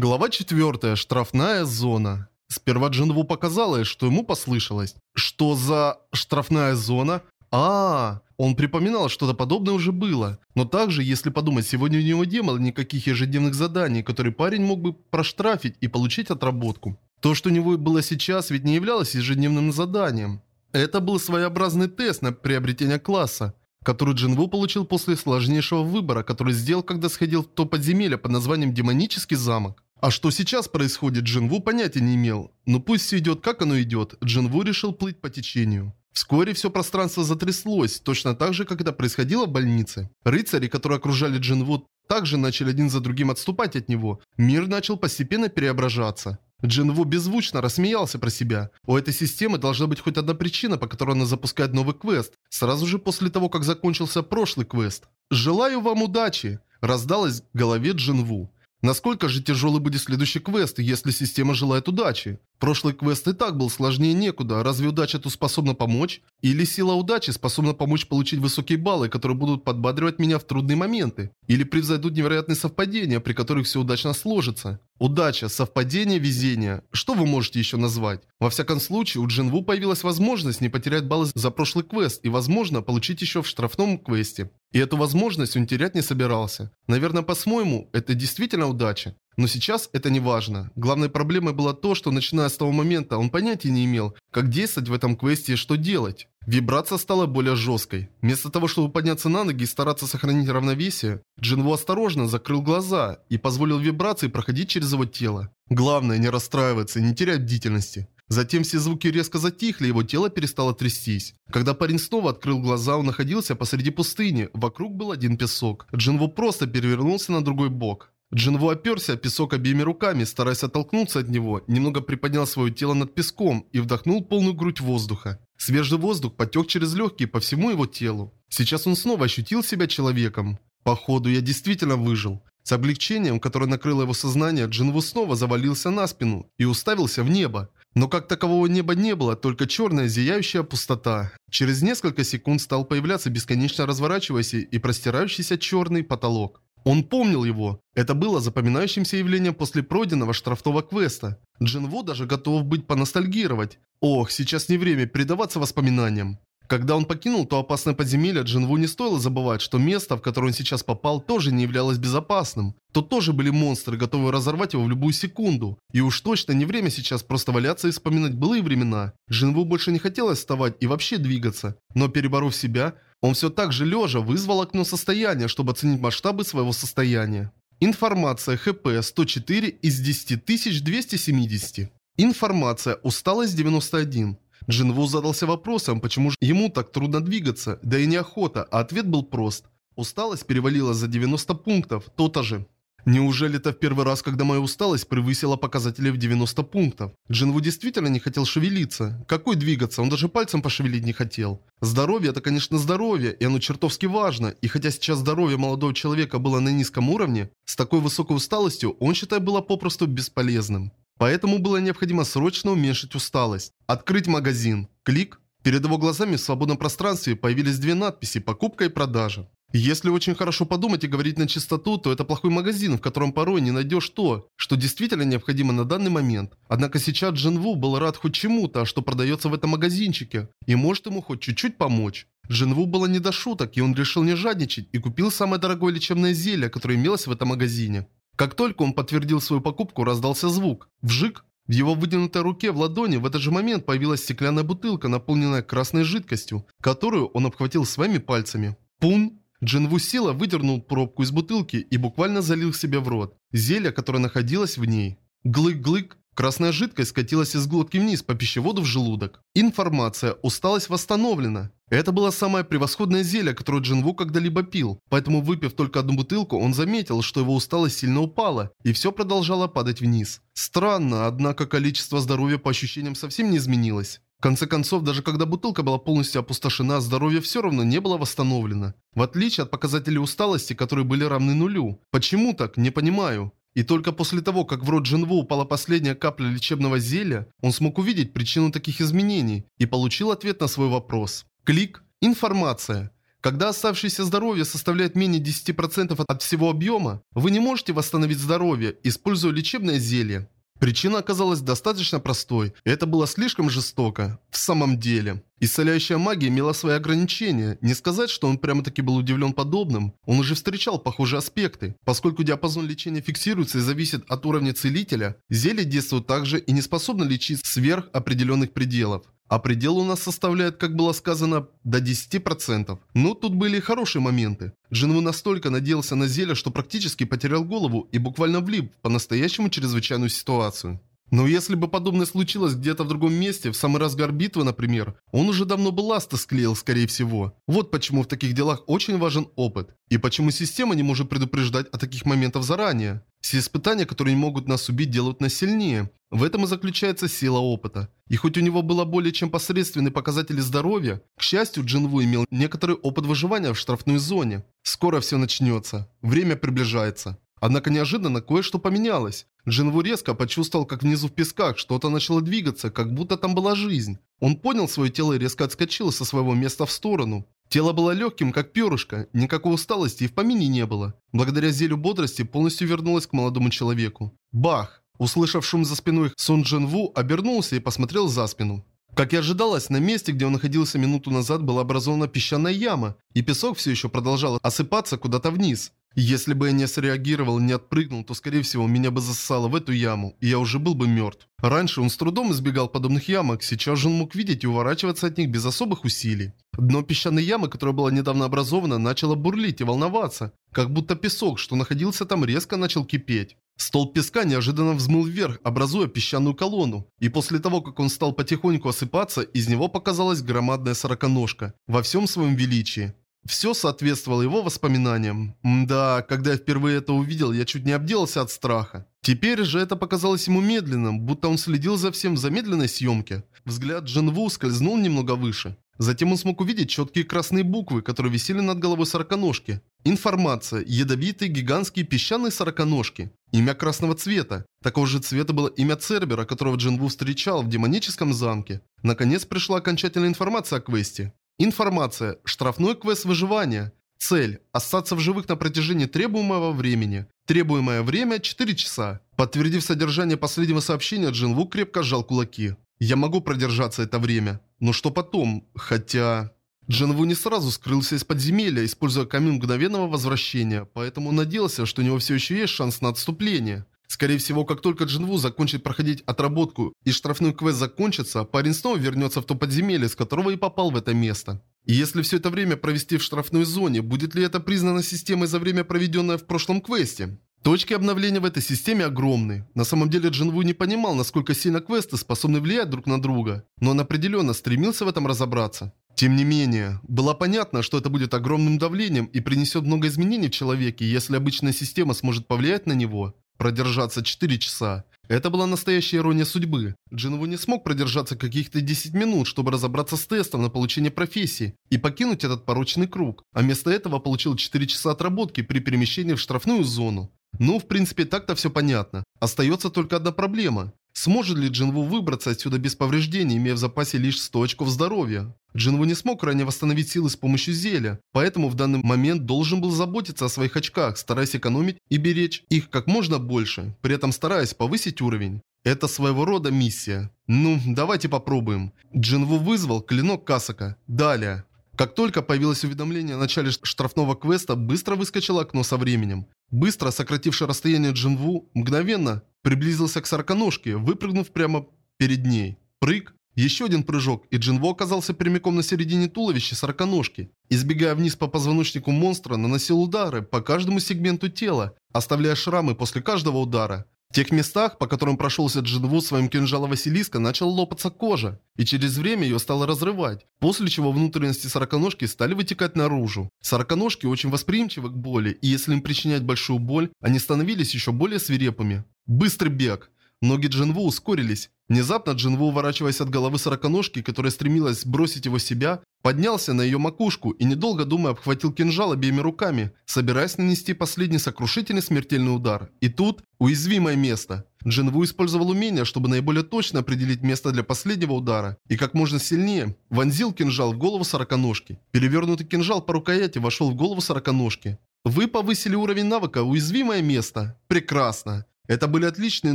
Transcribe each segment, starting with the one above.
Глава 4. Штрафная зона. Сперва Джинву показалось, что ему послышалось. Что за штрафная зона? А, -а, а, он припоминал, что-то подобное уже было. Но также, если подумать, сегодня у него не было никаких ежедневных заданий, которые парень мог бы проштрафить и получить отработку. То, что у него было сейчас, ведь не являлось ежедневным заданием. Это был своеобразный тест на приобретение класса, который Джинву получил после сложнейшего выбора, который сделал, когда сходил в то подземелье под названием «Демонический замок». А что сейчас происходит, Джинву понятия не имел. Но пусть все идет как оно идет, Джинву решил плыть по течению. Вскоре все пространство затряслось, точно так же, как это происходило в больнице. Рыцари, которые окружали Джинву, также начали один за другим отступать от него. Мир начал постепенно преображаться. Джинву беззвучно рассмеялся про себя. У этой системы должна быть хоть одна причина, по которой она запускает новый квест, сразу же после того, как закончился прошлый квест. «Желаю вам удачи!» раздалось в голове Джинву. Насколько же тяжелый будет следующий квест, если система желает удачи? Прошлый квест и так был сложнее некуда, разве удача тут способна помочь? Или сила удачи способна помочь получить высокие баллы, которые будут подбадривать меня в трудные моменты? Или превзойдут невероятные совпадения, при которых все удачно сложится? Удача, совпадение, везение. Что вы можете еще назвать? Во всяком случае, у Джинву появилась возможность не потерять баллы за прошлый квест и, возможно, получить еще в штрафном квесте. И эту возможность он терять не собирался. Наверное, по-своему, это действительно удача. Но сейчас это не важно. Главной проблемой было то, что начиная с того момента он понятия не имел, как действовать в этом квесте и что делать. Вибрация стала более жесткой. Вместо того, чтобы подняться на ноги и стараться сохранить равновесие, Джинву осторожно закрыл глаза и позволил вибрации проходить через его тело. Главное не расстраиваться и не терять бдительности. Затем все звуки резко затихли, его тело перестало трястись. Когда парень снова открыл глаза, он находился посреди пустыни, вокруг был один песок. Джинву просто перевернулся на другой бок. Джинву оперся песок обеими руками, стараясь оттолкнуться от него, немного приподнял свое тело над песком и вдохнул полную грудь воздуха. Свежий воздух потек через легкие по всему его телу. Сейчас он снова ощутил себя человеком. Походу, я действительно выжил. С облегчением, которое накрыло его сознание, Джинву снова завалился на спину и уставился в небо. Но как такового неба не было, только черная зияющая пустота. Через несколько секунд стал появляться бесконечно разворачивающийся и простирающийся черный потолок. Он помнил его. Это было запоминающимся явлением после пройденного штрафного квеста. Джинву даже готов быть поностальгировать. Ох, сейчас не время предаваться воспоминаниям. Когда он покинул то опасное подземелье, Джинву не стоило забывать, что место, в которое он сейчас попал, тоже не являлось безопасным. Тут тоже были монстры, готовые разорвать его в любую секунду. И уж точно не время сейчас просто валяться и вспоминать былые времена. Джинву больше не хотелось вставать и вообще двигаться. Но переборов себя, он все так же лежа вызвал окно состояния, чтобы оценить масштабы своего состояния. Информация ХП 104 из 10270. Информация усталость 91. Джинву задался вопросом, почему же ему так трудно двигаться, да и неохота, а ответ был прост. Усталость перевалила за 90 пунктов, то-то же. Неужели это в первый раз, когда моя усталость превысила показатели в 90 пунктов? Джинву действительно не хотел шевелиться. Какой двигаться? Он даже пальцем пошевелить не хотел. Здоровье – это, конечно, здоровье, и оно чертовски важно. И хотя сейчас здоровье молодого человека было на низком уровне, с такой высокой усталостью он, считай, было попросту бесполезным. Поэтому было необходимо срочно уменьшить усталость. Открыть магазин. Клик. Перед его глазами в свободном пространстве появились две надписи «Покупка и продажа». Если очень хорошо подумать и говорить на чистоту, то это плохой магазин, в котором порой не найдешь то, что действительно необходимо на данный момент. Однако сейчас Джин Ву был рад хоть чему-то, что продается в этом магазинчике, и может ему хоть чуть-чуть помочь. Джин Ву было не до шуток, и он решил не жадничать и купил самое дорогое лечебное зелье, которое имелось в этом магазине. Как только он подтвердил свою покупку, раздался звук. Вжик! В его вытянутой руке в ладони в этот же момент появилась стеклянная бутылка, наполненная красной жидкостью, которую он обхватил своими пальцами. Пун! Джинву сила выдернул пробку из бутылки и буквально залил себе в рот. Зелье, которое находилось в ней. Глык-глык. Красная жидкость скатилась из глотки вниз по пищеводу в желудок. Информация. Усталость восстановлена. Это было самое превосходное зелье, которое Джинву когда-либо пил. Поэтому, выпив только одну бутылку, он заметил, что его усталость сильно упала, и все продолжало падать вниз. Странно, однако количество здоровья по ощущениям совсем не изменилось. В конце концов, даже когда бутылка была полностью опустошена, здоровье все равно не было восстановлено. В отличие от показателей усталости, которые были равны нулю. Почему так? Не понимаю. И только после того, как в рот Джинву упала последняя капля лечебного зелья, он смог увидеть причину таких изменений и получил ответ на свой вопрос. Клик. Информация. Когда оставшееся здоровье составляет менее 10% от всего объема, вы не можете восстановить здоровье, используя лечебное зелье. Причина оказалась достаточно простой. Это было слишком жестоко. В самом деле. Исцеляющая магия имела свои ограничения. Не сказать, что он прямо-таки был удивлен подобным. Он уже встречал похожие аспекты. Поскольку диапазон лечения фиксируется и зависит от уровня целителя, зелье действует также и не способно лечить сверх определенных пределов. А предел у нас составляет, как было сказано, до 10%. Но тут были хорошие моменты. Джинву настолько надеялся на зелье, что практически потерял голову и буквально влип по-настоящему чрезвычайную ситуацию. Но если бы подобное случилось где-то в другом месте, в самый разгар битвы, например, он уже давно бы ласты склеил, скорее всего. Вот почему в таких делах очень важен опыт. И почему система не может предупреждать о таких моментах заранее. Все испытания, которые не могут нас убить, делают нас сильнее. В этом и заключается сила опыта. И хоть у него было более чем посредственные показатели здоровья, к счастью, Джинву имел некоторый опыт выживания в штрафной зоне. Скоро все начнется. Время приближается. Однако неожиданно кое-что поменялось. Джинву резко почувствовал, как внизу в песках что-то начало двигаться, как будто там была жизнь. Он понял свое тело и резко отскочил со своего места в сторону. Тело было легким, как перышко, никакой усталости и в помине не было. Благодаря зелью бодрости полностью вернулось к молодому человеку. Бах! Услышав шум за спиной, Сун Джин Ву обернулся и посмотрел за спину. Как и ожидалось, на месте, где он находился минуту назад, была образована песчаная яма, и песок все еще продолжал осыпаться куда-то вниз. Если бы я не среагировал, не отпрыгнул, то скорее всего меня бы засосало в эту яму, и я уже был бы мертв. Раньше он с трудом избегал подобных ямок, сейчас же он мог видеть и уворачиваться от них без особых усилий. Дно песчаной ямы, которая была недавно образована, начало бурлить и волноваться, как будто песок, что находился там, резко начал кипеть. Столб песка неожиданно взмыл вверх, образуя песчаную колонну. И после того, как он стал потихоньку осыпаться, из него показалась громадная сороконожка во всем своем величии. Все соответствовало его воспоминаниям. Да, когда я впервые это увидел, я чуть не обделался от страха. Теперь же это показалось ему медленным, будто он следил за всем в замедленной съемке. Взгляд Джинву скользнул немного выше. Затем он смог увидеть четкие красные буквы, которые висели над головой сороконожки. Информация. Ядовитые гигантские песчаные сороконожки. Имя красного цвета. Такого же цвета было имя Цербера, которого Джинву встречал в демоническом замке. Наконец пришла окончательная информация о квесте. Информация. Штрафной квест выживания. Цель. Остаться в живых на протяжении требуемого времени. Требуемое время 4 часа. Подтвердив содержание последнего сообщения, Джинву крепко сжал кулаки. Я могу продержаться это время. Но что потом? Хотя... Джинву не сразу скрылся из подземелья, используя камень мгновенного возвращения, поэтому надеялся, что у него все еще есть шанс на отступление. Скорее всего, как только Джинву закончит проходить отработку и штрафной квест закончится, парень снова вернется в то подземелье, с которого и попал в это место. И если все это время провести в штрафной зоне, будет ли это признано системой за время, проведенное в прошлом квесте? Точки обновления в этой системе огромны. На самом деле Джинву не понимал, насколько сильно квесты способны влиять друг на друга, но он определенно стремился в этом разобраться. Тем не менее, было понятно, что это будет огромным давлением и принесет много изменений в человеке, если обычная система сможет повлиять на него. Продержаться 4 часа. Это была настоящая ирония судьбы. Джинву не смог продержаться каких-то 10 минут, чтобы разобраться с тестом на получение профессии и покинуть этот порочный круг, а вместо этого получил 4 часа отработки при перемещении в штрафную зону. Ну, в принципе, так-то все понятно. Остается только одна проблема. Сможет ли Джинву выбраться отсюда без повреждений, имея в запасе лишь 100 очков здоровья? Джинву не смог ранее восстановить силы с помощью зелья, поэтому в данный момент должен был заботиться о своих очках, стараясь экономить и беречь их как можно больше, при этом стараясь повысить уровень. Это своего рода миссия. Ну, давайте попробуем. Джинву вызвал клинок Касака. Далее. Как только появилось уведомление о начале штрафного квеста, быстро выскочило окно со временем. Быстро сокративший расстояние Джинву, мгновенно приблизился к сороконожке, выпрыгнув прямо перед ней. Прыг, еще один прыжок, и Джинву оказался прямиком на середине туловища сороконожки. Избегая вниз по позвоночнику монстра, наносил удары по каждому сегменту тела, оставляя шрамы после каждого удара. В тех местах, по которым прошелся Джинву своим кинжалом Василиска, начала лопаться кожа, и через время ее стало разрывать, после чего внутренности сороконожки стали вытекать наружу. Сороконожки очень восприимчивы к боли, и если им причинять большую боль, они становились еще более свирепыми. Быстрый бег. Ноги Джинву ускорились. Внезапно Джинву, уворачиваясь от головы сороконожки, которая стремилась сбросить его себя, поднялся на ее макушку и, недолго думая, обхватил кинжал обеими руками, собираясь нанести последний сокрушительный смертельный удар. И тут уязвимое место. Джинву использовал умение, чтобы наиболее точно определить место для последнего удара, и как можно сильнее вонзил кинжал в голову сороконожки. Перевернутый кинжал по рукояти вошел в голову сороконожки. Вы повысили уровень навыка «Уязвимое место». Прекрасно. Это были отличные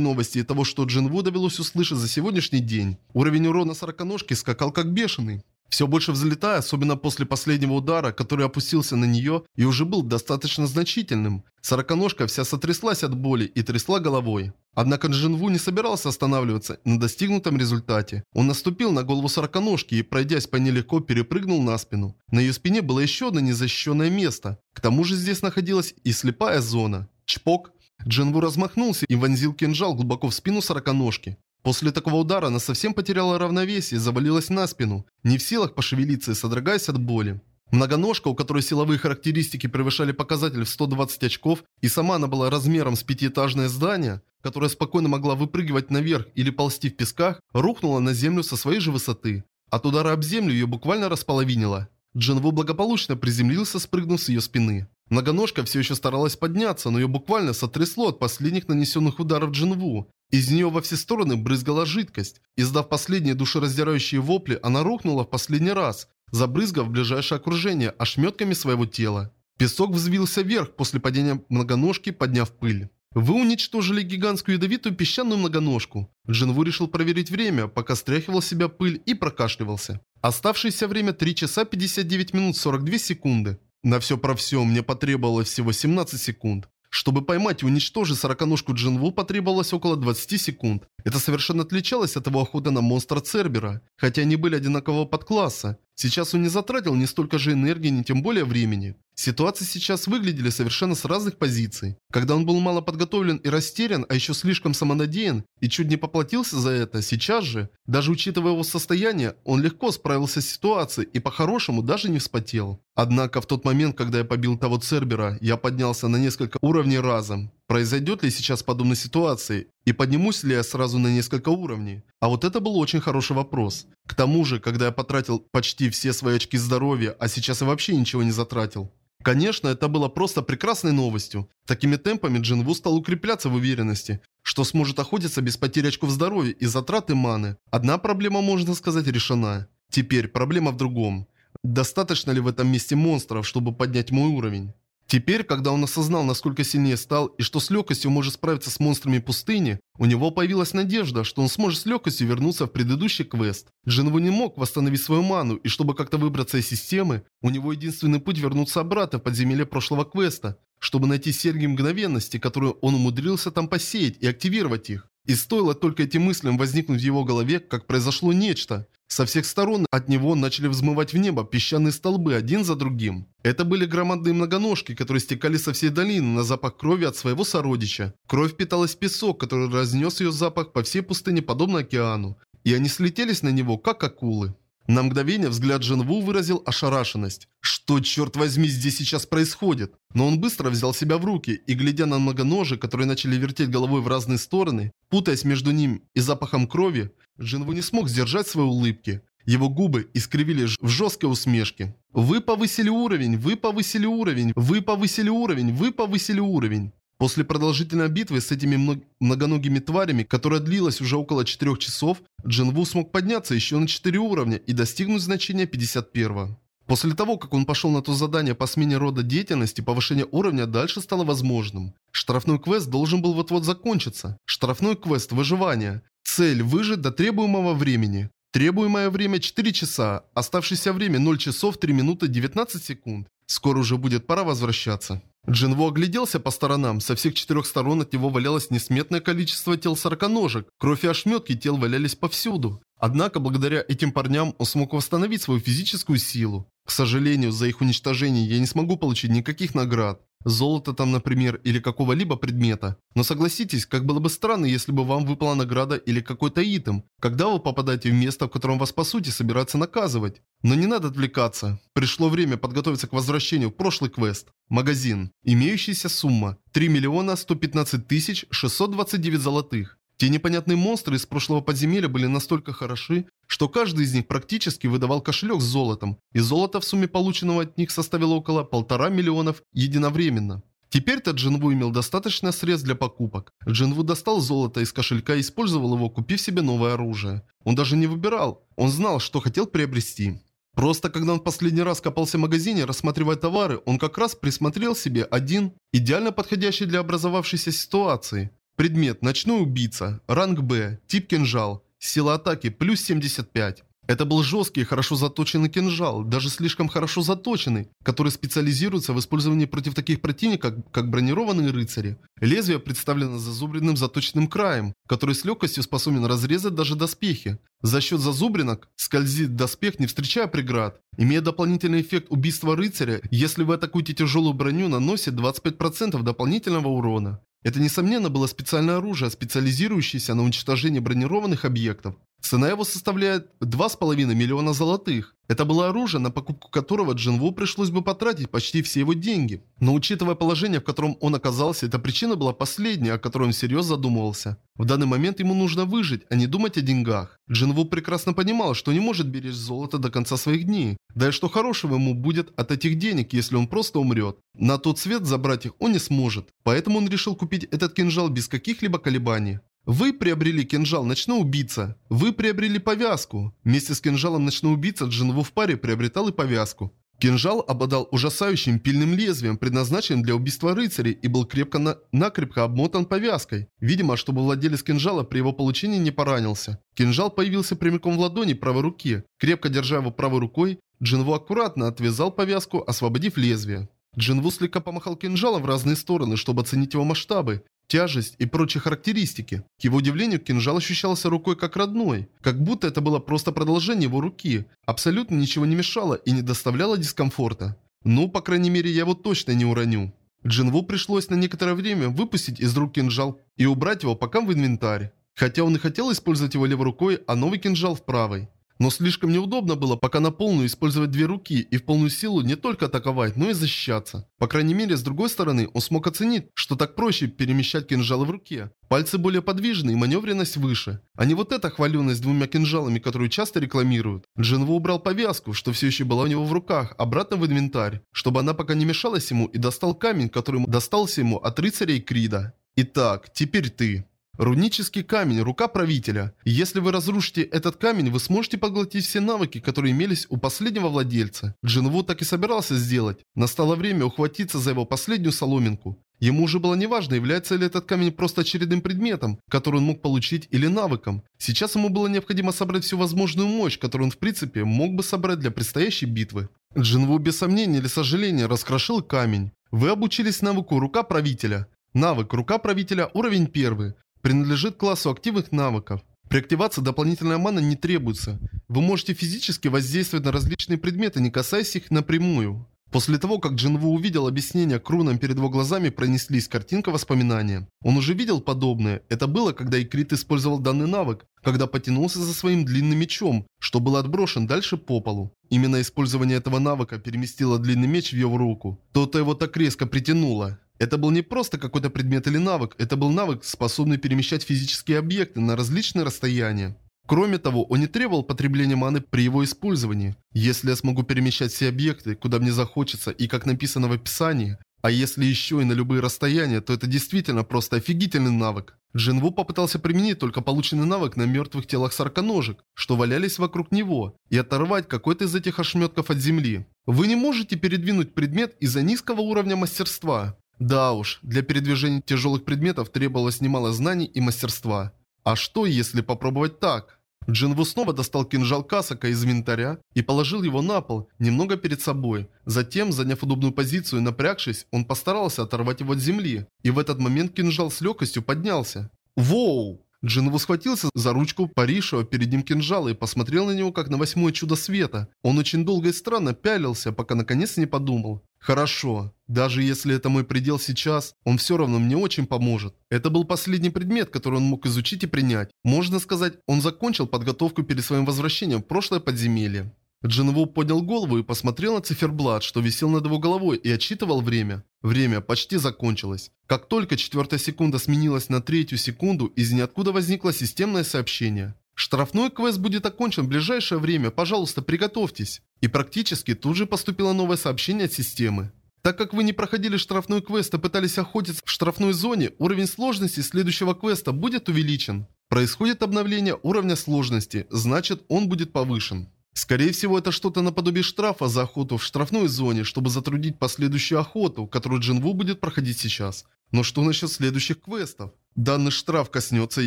новости и того, что Джинву довелось услышать за сегодняшний день. Уровень урона сороконожки скакал как бешеный. Все больше взлетая, особенно после последнего удара, который опустился на нее и уже был достаточно значительным. Сороконожка вся сотряслась от боли и трясла головой. Однако Джинву не собирался останавливаться на достигнутом результате. Он наступил на голову сороконожки и, пройдясь по ней легко, перепрыгнул на спину. На ее спине было еще одно незащищенное место. К тому же здесь находилась и слепая зона. Чпок. Джинву размахнулся и вонзил кинжал глубоко в спину сороконожки. После такого удара она совсем потеряла равновесие и завалилась на спину, не в силах пошевелиться и содрогаясь от боли. Многоножка, у которой силовые характеристики превышали показатель в 120 очков, и сама она была размером с пятиэтажное здание, которое спокойно могла выпрыгивать наверх или ползти в песках, рухнула на землю со своей же высоты. От удара об землю ее буквально располовинило. Джинву благополучно приземлился, спрыгнув с ее спины. Многоножка все еще старалась подняться, но ее буквально сотрясло от последних нанесенных ударов Джинву. Из нее во все стороны брызгала жидкость. Издав последние душераздирающие вопли, она рухнула в последний раз, забрызгав ближайшее окружение ошметками своего тела. Песок взвился вверх после падения многоножки, подняв пыль. Вы уничтожили гигантскую ядовитую песчаную многоножку. Джинву решил проверить время, пока стряхивал себя пыль и прокашливался. Оставшееся время 3 часа 59 минут 42 секунды. На все про все мне потребовалось всего 17 секунд. Чтобы поймать и уничтожить сороконожку Джинву потребовалось около 20 секунд. Это совершенно отличалось от его охоты на монстра Цербера, хотя они были одинакового подкласса. Сейчас он не затратил ни столько же энергии, ни тем более времени. Ситуации сейчас выглядели совершенно с разных позиций. Когда он был мало подготовлен и растерян, а еще слишком самонадеян, и чуть не поплатился за это, сейчас же, даже учитывая его состояние, он легко справился с ситуацией и по-хорошему даже не вспотел. Однако в тот момент, когда я побил того Цербера, я поднялся на несколько уровней разом. Произойдет ли сейчас подобная ситуация? И поднимусь ли я сразу на несколько уровней? А вот это был очень хороший вопрос. К тому же, когда я потратил почти все свои очки здоровья, а сейчас я вообще ничего не затратил. Конечно, это было просто прекрасной новостью. Такими темпами Джинву стал укрепляться в уверенности, что сможет охотиться без потери очков здоровья и затраты маны. Одна проблема, можно сказать, решена. Теперь проблема в другом. Достаточно ли в этом месте монстров, чтобы поднять мой уровень? Теперь, когда он осознал, насколько сильнее стал и что с легкостью может справиться с монстрами пустыни, у него появилась надежда, что он сможет с легкостью вернуться в предыдущий квест. Джинву не мог восстановить свою ману, и чтобы как-то выбраться из системы, у него единственный путь вернуться обратно в подземелье прошлого квеста, чтобы найти серьги мгновенности, которые он умудрился там посеять и активировать их. И стоило только этим мыслям возникнуть в его голове, как произошло нечто. Со всех сторон от него начали взмывать в небо песчаные столбы один за другим. Это были громадные многоножки, которые стекали со всей долины на запах крови от своего сородича. Кровь питалась в песок, который разнес ее запах по всей пустыне подобно океану. И они слетелись на него, как акулы. На мгновение взгляд Женву выразил ошарашенность. Что, черт возьми, здесь сейчас происходит? Но он быстро взял себя в руки и, глядя на многоножи, которые начали вертеть головой в разные стороны, путаясь между ним и запахом крови, Джинву не смог сдержать свои улыбки. Его губы искривили в жесткой усмешке. «Вы повысили уровень, вы повысили уровень, вы повысили уровень, вы повысили уровень». После продолжительной битвы с этими многоногими тварями, которая длилась уже около 4 часов, Джинву смог подняться еще на 4 уровня и достигнуть значения 51. После того, как он пошел на то задание по смене рода деятельности, повышение уровня дальше стало возможным. Штрафной квест должен был вот-вот закончиться. Штрафной квест выживания. Цель выжить до требуемого времени. Требуемое время 4 часа, оставшееся время 0 часов 3 минуты 19 секунд. Скоро уже будет пора возвращаться. Джинву огляделся по сторонам. Со всех четырех сторон от него валялось несметное количество тел сороконожек. Кровь и ошметки тел валялись повсюду. Однако, благодаря этим парням он смог восстановить свою физическую силу. К сожалению, за их уничтожение я не смогу получить никаких наград. Золото там, например, или какого-либо предмета. Но согласитесь, как было бы странно, если бы вам выпала награда или какой-то итем, когда вы попадаете в место, в котором вас по сути собираются наказывать. Но не надо отвлекаться. Пришло время подготовиться к возвращению в прошлый квест. Магазин. Имеющаяся сумма. 3 миллиона 115 тысяч 629 золотых. Те непонятные монстры из прошлого подземелья были настолько хороши, что каждый из них практически выдавал кошелек с золотом, и золото в сумме полученного от них составило около полтора миллионов единовременно. Теперь-то Джинву имел достаточно средств для покупок. Джинву достал золото из кошелька и использовал его, купив себе новое оружие. Он даже не выбирал, он знал, что хотел приобрести. Просто когда он последний раз копался в магазине, рассматривая товары, он как раз присмотрел себе один, идеально подходящий для образовавшейся ситуации. Предмет «Ночной убийца», ранг Б, тип кинжал, сила атаки плюс 75. Это был жесткий хорошо заточенный кинжал, даже слишком хорошо заточенный, который специализируется в использовании против таких противников, как бронированные рыцари. Лезвие представлено зазубренным заточенным краем, который с легкостью способен разрезать даже доспехи. За счет зазубринок скользит доспех, не встречая преград. Имея дополнительный эффект убийства рыцаря, если вы атакуете тяжелую броню, наносит 25% дополнительного урона. Это, несомненно, было специальное оружие, специализирующееся на уничтожении бронированных объектов. Цена его составляет 2,5 миллиона золотых. Это было оружие, на покупку которого Джинву пришлось бы потратить почти все его деньги. Но учитывая положение, в котором он оказался, эта причина была последняя, о которой он всерьез задумывался. В данный момент ему нужно выжить, а не думать о деньгах. Джинву прекрасно понимал, что не может беречь золото до конца своих дней. Да и что хорошего ему будет от этих денег, если он просто умрет. На тот свет забрать их он не сможет. Поэтому он решил купить этот кинжал без каких-либо колебаний. Вы приобрели кинжал «Ночной убийца». Вы приобрели повязку. Вместе с кинжалом «Ночной убийца» Джинву в паре приобретал и повязку. Кинжал обладал ужасающим пильным лезвием, предназначенным для убийства рыцарей, и был крепко на... накрепко обмотан повязкой. Видимо, чтобы владелец кинжала при его получении не поранился. Кинжал появился прямиком в ладони правой руки. Крепко держа его правой рукой, Джинву аккуратно отвязал повязку, освободив лезвие. Джинву слегка помахал кинжалом в разные стороны, чтобы оценить его масштабы тяжесть и прочие характеристики. К его удивлению, кинжал ощущался рукой как родной, как будто это было просто продолжение его руки. Абсолютно ничего не мешало и не доставляло дискомфорта. Ну, по крайней мере, я его точно не уроню. Джинву пришлось на некоторое время выпустить из рук кинжал и убрать его пока в инвентарь. Хотя он и хотел использовать его левой рукой, а новый кинжал в правой. Но слишком неудобно было пока на полную использовать две руки и в полную силу не только атаковать, но и защищаться. По крайней мере, с другой стороны, он смог оценить, что так проще перемещать кинжалы в руке. Пальцы более подвижны и маневренность выше. А не вот эта хваленность двумя кинжалами, которую часто рекламируют. Джинву убрал повязку, что все еще была у него в руках, обратно в инвентарь, чтобы она пока не мешалась ему и достал камень, который достался ему от рыцарей Крида. Итак, теперь ты. Рунический камень, рука правителя. Если вы разрушите этот камень, вы сможете поглотить все навыки, которые имелись у последнего владельца. Джинву так и собирался сделать. Настало время ухватиться за его последнюю соломинку. Ему уже было неважно, является ли этот камень просто очередным предметом, который он мог получить, или навыком. Сейчас ему было необходимо собрать всю возможную мощь, которую он в принципе мог бы собрать для предстоящей битвы. Джинву без сомнения или сожаления раскрошил камень. Вы обучились навыку «Рука правителя». Навык «Рука правителя» уровень 1 принадлежит классу активных навыков. При активации дополнительная мана не требуется. Вы можете физически воздействовать на различные предметы, не касаясь их напрямую. После того, как Джинву увидел объяснение к рунам перед его глазами, пронеслись картинка воспоминания. Он уже видел подобное. Это было, когда Икрит использовал данный навык, когда потянулся за своим длинным мечом, что был отброшен дальше по полу. Именно использование этого навыка переместило длинный меч в его руку. То-то его так резко притянуло. Это был не просто какой-то предмет или навык, это был навык, способный перемещать физические объекты на различные расстояния. Кроме того, он не требовал потребления маны при его использовании. Если я смогу перемещать все объекты, куда мне захочется и как написано в описании, а если еще и на любые расстояния, то это действительно просто офигительный навык. Джинву попытался применить только полученный навык на мертвых телах сороконожек, что валялись вокруг него, и оторвать какой-то из этих ошметков от земли. Вы не можете передвинуть предмет из-за низкого уровня мастерства. Да уж, для передвижения тяжелых предметов требовалось немало знаний и мастерства. А что, если попробовать так? Джинву снова достал кинжал Касака из инвентаря и положил его на пол, немного перед собой. Затем, заняв удобную позицию и напрягшись, он постарался оторвать его от земли. И в этот момент кинжал с легкостью поднялся. Воу! Джинву схватился за ручку парившего перед ним кинжала и посмотрел на него как на восьмое чудо света. Он очень долго и странно пялился, пока наконец не подумал. Хорошо. Даже если это мой предел сейчас, он все равно мне очень поможет. Это был последний предмет, который он мог изучить и принять. Можно сказать, он закончил подготовку перед своим возвращением в прошлое подземелье. Джинву поднял голову и посмотрел на циферблат, что висел над его головой и отсчитывал время. Время почти закончилось. Как только четвертая секунда сменилась на третью секунду, из ниоткуда возникло системное сообщение. Штрафной квест будет окончен в ближайшее время, пожалуйста, приготовьтесь. И практически тут же поступило новое сообщение от системы. Так как вы не проходили штрафной квест и пытались охотиться в штрафной зоне, уровень сложности следующего квеста будет увеличен. Происходит обновление уровня сложности, значит он будет повышен. Скорее всего, это что-то наподобие штрафа за охоту в штрафной зоне, чтобы затруднить последующую охоту, которую Джинву будет проходить сейчас. Но что насчет следующих квестов? Данный штраф коснется и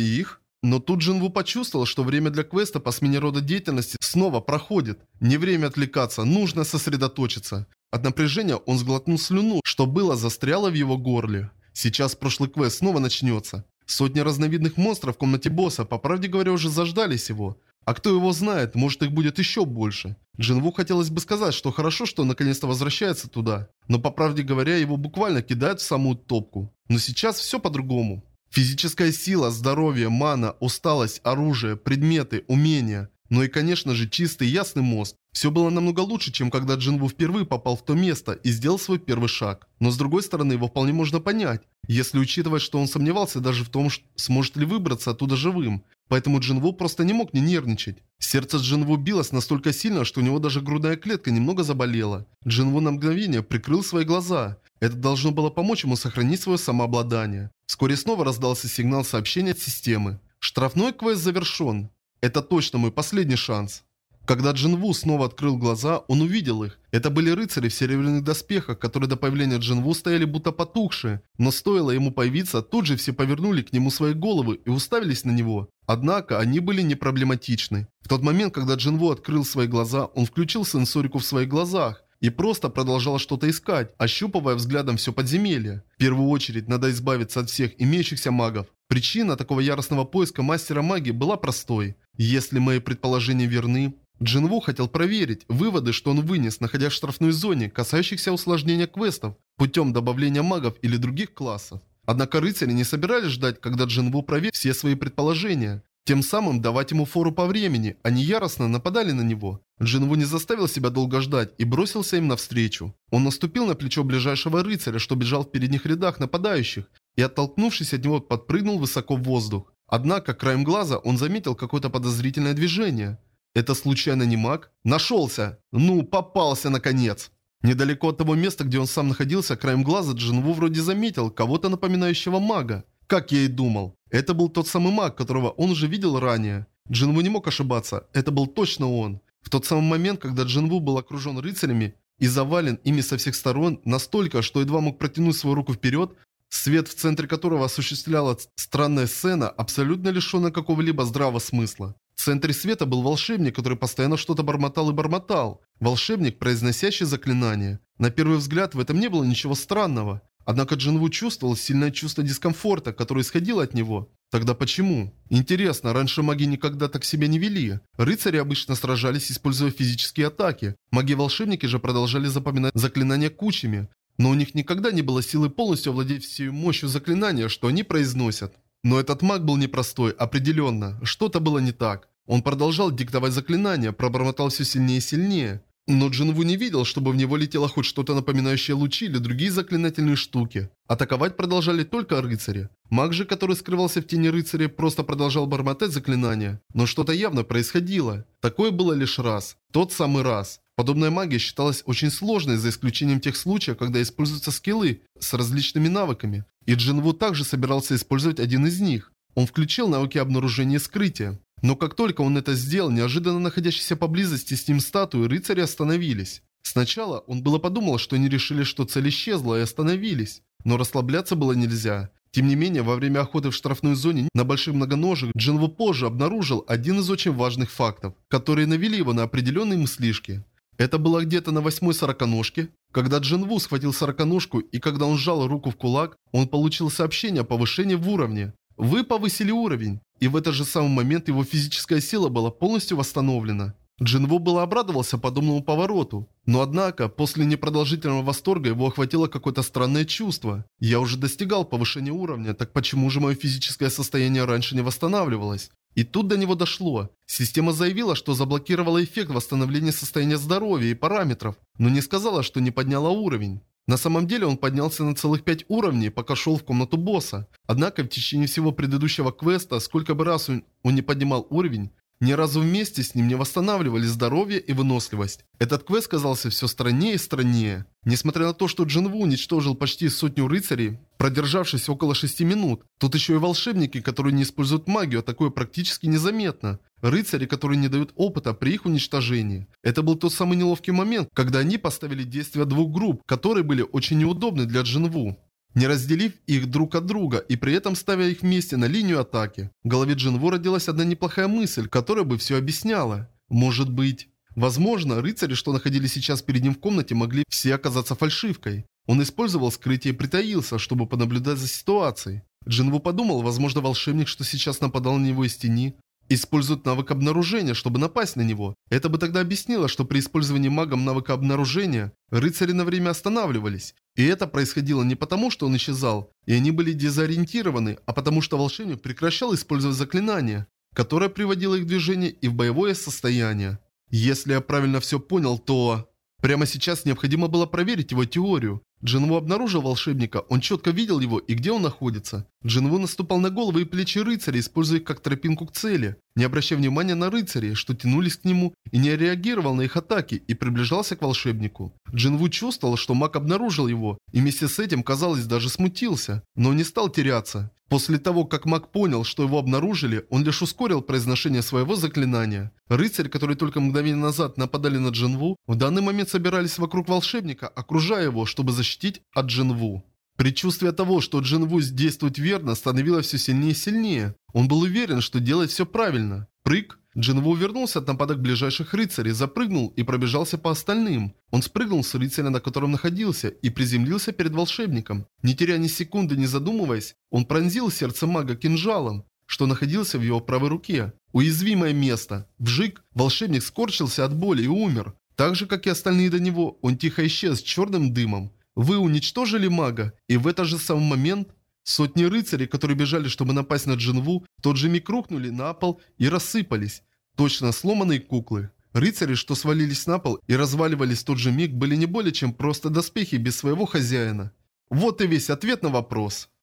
их? Но тут Джинву почувствовал, что время для квеста по смене рода деятельности снова проходит. Не время отвлекаться, нужно сосредоточиться. От напряжения он сглотнул слюну, что было застряло в его горле. Сейчас прошлый квест снова начнется. Сотни разновидных монстров в комнате босса, по правде говоря, уже заждались его. А кто его знает, может их будет еще больше. Джинву хотелось бы сказать, что хорошо, что он наконец-то возвращается туда. Но по правде говоря, его буквально кидают в самую топку. Но сейчас все по-другому. Физическая сила, здоровье, мана, усталость, оружие, предметы, умения. Ну и конечно же чистый ясный мозг. Все было намного лучше, чем когда Джинву впервые попал в то место и сделал свой первый шаг. Но с другой стороны, его вполне можно понять, если учитывать, что он сомневался даже в том, сможет ли выбраться оттуда живым. Поэтому Джинву просто не мог не нервничать. Сердце Джинву билось настолько сильно, что у него даже грудная клетка немного заболела. Джинву на мгновение прикрыл свои глаза. Это должно было помочь ему сохранить свое самообладание. Вскоре снова раздался сигнал сообщения от системы. Штрафной квест завершен. Это точно мой последний шанс. Когда Джинву снова открыл глаза, он увидел их. Это были рыцари в серебряных доспехах, которые до появления Джинву стояли будто потухшие. Но стоило ему появиться, тут же все повернули к нему свои головы и уставились на него. Однако, они были не проблематичны. В тот момент, когда Джинву открыл свои глаза, он включил сенсорику в своих глазах и просто продолжал что-то искать, ощупывая взглядом все подземелье. В первую очередь, надо избавиться от всех имеющихся магов. Причина такого яростного поиска мастера магии была простой. Если мои предположения верны, Джинву хотел проверить выводы, что он вынес, находясь в штрафной зоне, касающихся усложнения квестов, путем добавления магов или других классов. Однако рыцари не собирались ждать, когда Джинву проверит все свои предположения. Тем самым давать ему фору по времени, они яростно нападали на него. Джинву не заставил себя долго ждать и бросился им навстречу. Он наступил на плечо ближайшего рыцаря, что бежал в передних рядах нападающих, и оттолкнувшись от него подпрыгнул высоко в воздух. Однако, краем глаза, он заметил какое-то подозрительное движение. Это случайно не маг? Нашелся! Ну, попался наконец! Недалеко от того места, где он сам находился, краем глаза Джинву вроде заметил кого-то напоминающего мага. Как я и думал. Это был тот самый маг, которого он уже видел ранее. Джинву не мог ошибаться, это был точно он. В тот самый момент, когда Джинву был окружен рыцарями и завален ими со всех сторон настолько, что едва мог протянуть свою руку вперед, свет в центре которого осуществляла странная сцена, абсолютно лишенная какого-либо здравого смысла. В центре света был волшебник, который постоянно что-то бормотал и бормотал. Волшебник, произносящий заклинание. На первый взгляд в этом не было ничего странного. Однако Джинву чувствовал сильное чувство дискомфорта, которое исходило от него. Тогда почему? Интересно, раньше маги никогда так себя не вели. Рыцари обычно сражались, используя физические атаки. Маги-волшебники же продолжали запоминать заклинания кучами. Но у них никогда не было силы полностью овладеть всей мощью заклинания, что они произносят. Но этот маг был непростой, определенно. Что-то было не так. Он продолжал диктовать заклинания, пробормотал все сильнее и сильнее. Но Джинву не видел, чтобы в него летело хоть что-то напоминающее лучи или другие заклинательные штуки. Атаковать продолжали только рыцари. Маг же, который скрывался в тени рыцаря, просто продолжал бормотать заклинания. Но что-то явно происходило. Такое было лишь раз. Тот самый раз. Подобная магия считалась очень сложной, за исключением тех случаев, когда используются скиллы с различными навыками. И Джинву также собирался использовать один из них. Он включил навыки обнаружения скрытия. Но как только он это сделал, неожиданно находящиеся поблизости с ним статуи рыцаря остановились. Сначала он было подумал, что они решили, что цель исчезла и остановились. Но расслабляться было нельзя. Тем не менее, во время охоты в штрафной зоне на больших многоножек Джинву позже обнаружил один из очень важных фактов, которые навели его на определенные мыслишки. Это было где-то на восьмой сороконожке. Когда Джинву схватил сороконожку и когда он сжал руку в кулак, он получил сообщение о повышении в уровне. Вы повысили уровень. И в этот же самый момент его физическая сила была полностью восстановлена. Джинву было обрадовался подобному повороту. Но однако, после непродолжительного восторга его охватило какое-то странное чувство. Я уже достигал повышения уровня, так почему же мое физическое состояние раньше не восстанавливалось? И тут до него дошло. Система заявила, что заблокировала эффект восстановления состояния здоровья и параметров, но не сказала, что не подняла уровень. На самом деле он поднялся на целых 5 уровней, пока шел в комнату босса. Однако в течение всего предыдущего квеста, сколько бы раз он, он не поднимал уровень, ни разу вместе с ним не восстанавливали здоровье и выносливость. Этот квест казался все страннее и страннее. Несмотря на то, что Джинву уничтожил почти сотню рыцарей, продержавшись около 6 минут, тут еще и волшебники, которые не используют магию, а такое практически незаметно. Рыцари, которые не дают опыта при их уничтожении. Это был тот самый неловкий момент, когда они поставили действия двух групп, которые были очень неудобны для Джинву не разделив их друг от друга и при этом ставя их вместе на линию атаки. В голове Джинву родилась одна неплохая мысль, которая бы все объясняла. Может быть... Возможно, рыцари, что находились сейчас перед ним в комнате, могли все оказаться фальшивкой. Он использовал скрытие и притаился, чтобы понаблюдать за ситуацией. Джинву подумал, возможно, волшебник, что сейчас нападал на него из тени, использует навык обнаружения, чтобы напасть на него. Это бы тогда объяснило, что при использовании магом навыка обнаружения рыцари на время останавливались. И это происходило не потому, что он исчезал, и они были дезориентированы, а потому что волшебник прекращал использовать заклинание, которое приводило их движение и в боевое состояние. Если я правильно все понял, то... Прямо сейчас необходимо было проверить его теорию. Джинву обнаружил волшебника, он четко видел его и где он находится. Джинву наступал на головы и плечи рыцаря, используя их как тропинку к цели, не обращая внимания на рыцарей, что тянулись к нему, и не реагировал на их атаки, и приближался к волшебнику. Джинву чувствовал, что маг обнаружил его, и вместе с этим, казалось, даже смутился, но не стал теряться. После того, как маг понял, что его обнаружили, он лишь ускорил произношение своего заклинания. Рыцарь, которые только мгновение назад нападали на Джинву, в данный момент собирались вокруг волшебника, окружая его, чтобы защитить от Джинву. Предчувствие того, что Джинву действует верно, становилось все сильнее и сильнее. Он был уверен, что делает все правильно. Прыг. Джинву увернулся от нападок ближайших рыцарей, запрыгнул и пробежался по остальным. Он спрыгнул с рыцаря, на котором находился, и приземлился перед волшебником. Не теряя ни секунды, не задумываясь, он пронзил сердце мага кинжалом, что находился в его правой руке. Уязвимое место. Вжик, волшебник скорчился от боли и умер. Так же, как и остальные до него, он тихо исчез черным дымом. Вы уничтожили мага, и в этот же самый момент сотни рыцарей, которые бежали, чтобы напасть на Джинву, тот же миг рухнули на пол и рассыпались. Точно сломанные куклы. Рыцари, что свалились на пол и разваливались тот же миг, были не более чем просто доспехи без своего хозяина. Вот и весь ответ на вопрос.